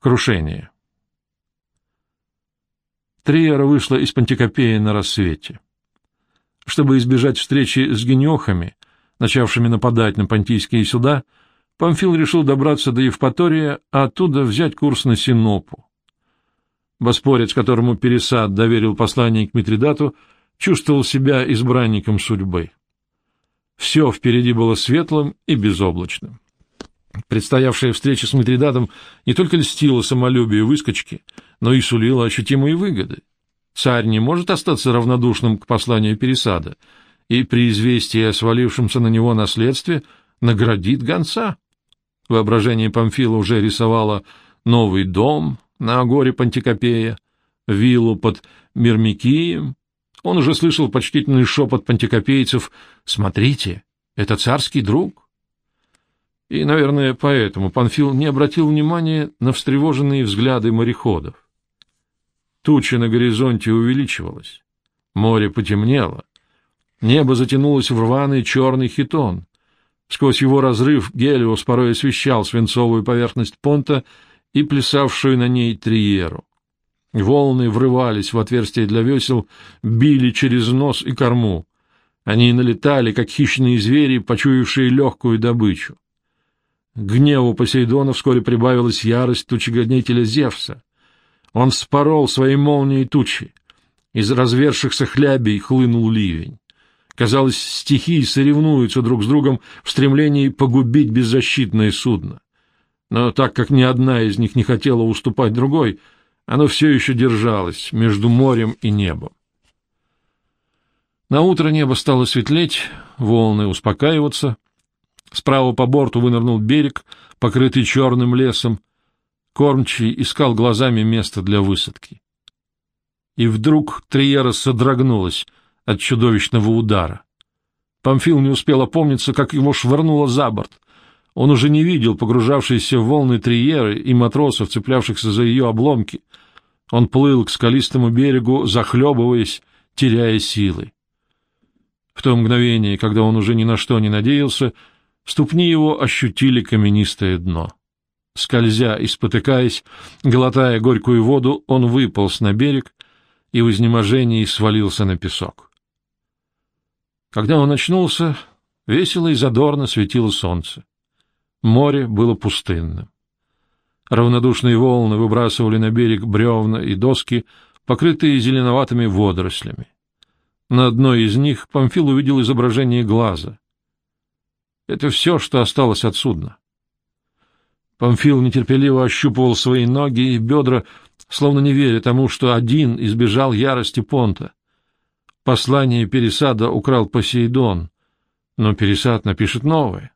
Крушение. Триера вышла из Пантикопеи на рассвете. Чтобы избежать встречи с генеохами, начавшими нападать на понтийские суда, Памфил решил добраться до Евпатория, а оттуда взять курс на Синопу. Боспорец, которому Пересад доверил послание к Митридату, чувствовал себя избранником судьбы. Все впереди было светлым и безоблачным. Предстоявшая встреча с Митридатом не только льстила самолюбию выскочки, но и сулила ощутимые выгоды. Царь не может остаться равнодушным к посланию Пересада, и при известии о свалившемся на него наследстве наградит гонца. Воображение Памфила уже рисовало новый дом на горе Пантикопея, виллу под Мирмикием. Он уже слышал почтительный шепот пантикопейцев «Смотрите, это царский друг». И, наверное, поэтому Панфил не обратил внимания на встревоженные взгляды мореходов. Туча на горизонте увеличивалась, море потемнело, небо затянулось в рваный черный хитон. Сквозь его разрыв Гелиос порой освещал свинцовую поверхность понта и плясавшую на ней триеру. Волны врывались в отверстие для весел, били через нос и корму. Они налетали, как хищные звери, почуявшие легкую добычу. Гневу Посейдона вскоре прибавилась ярость тучегонителя Зевса. Он вспорол своей молнией тучи. Из развершихся хлябей хлынул ливень. Казалось, стихии соревнуются друг с другом в стремлении погубить беззащитное судно. Но так как ни одна из них не хотела уступать другой, оно все еще держалось между морем и небом. На утро небо стало светлеть, волны успокаиваться. Справа по борту вынырнул берег, покрытый черным лесом. Кормчий искал глазами место для высадки. И вдруг Триера содрогнулась от чудовищного удара. Памфил не успел опомниться, как его швырнуло за борт. Он уже не видел погружавшиеся в волны Триеры и матросов, цеплявшихся за ее обломки. Он плыл к скалистому берегу, захлебываясь, теряя силы. В то мгновение, когда он уже ни на что не надеялся, ступни его ощутили каменистое дно. Скользя и спотыкаясь, глотая горькую воду, он выполз на берег и в изнеможении свалился на песок. Когда он очнулся, весело и задорно светило солнце. Море было пустынным. Равнодушные волны выбрасывали на берег бревна и доски, покрытые зеленоватыми водорослями. На одной из них Памфил увидел изображение глаза. Это все, что осталось от судна. Памфил нетерпеливо ощупывал свои ноги и бедра, словно не веря тому, что один избежал ярости понта. Послание Пересада украл Посейдон, но Пересад напишет новое.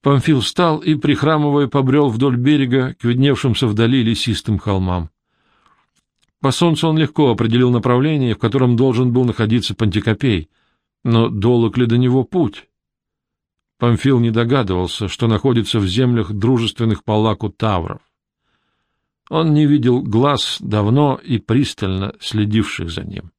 Памфил встал и, прихрамывая, побрел вдоль берега к видневшимся вдали лесистым холмам. По солнцу он легко определил направление, в котором должен был находиться Пантикопей, но долг ли до него путь? Памфил не догадывался, что находится в землях дружественных Палаку Тавров. Он не видел глаз, давно и пристально следивших за ним.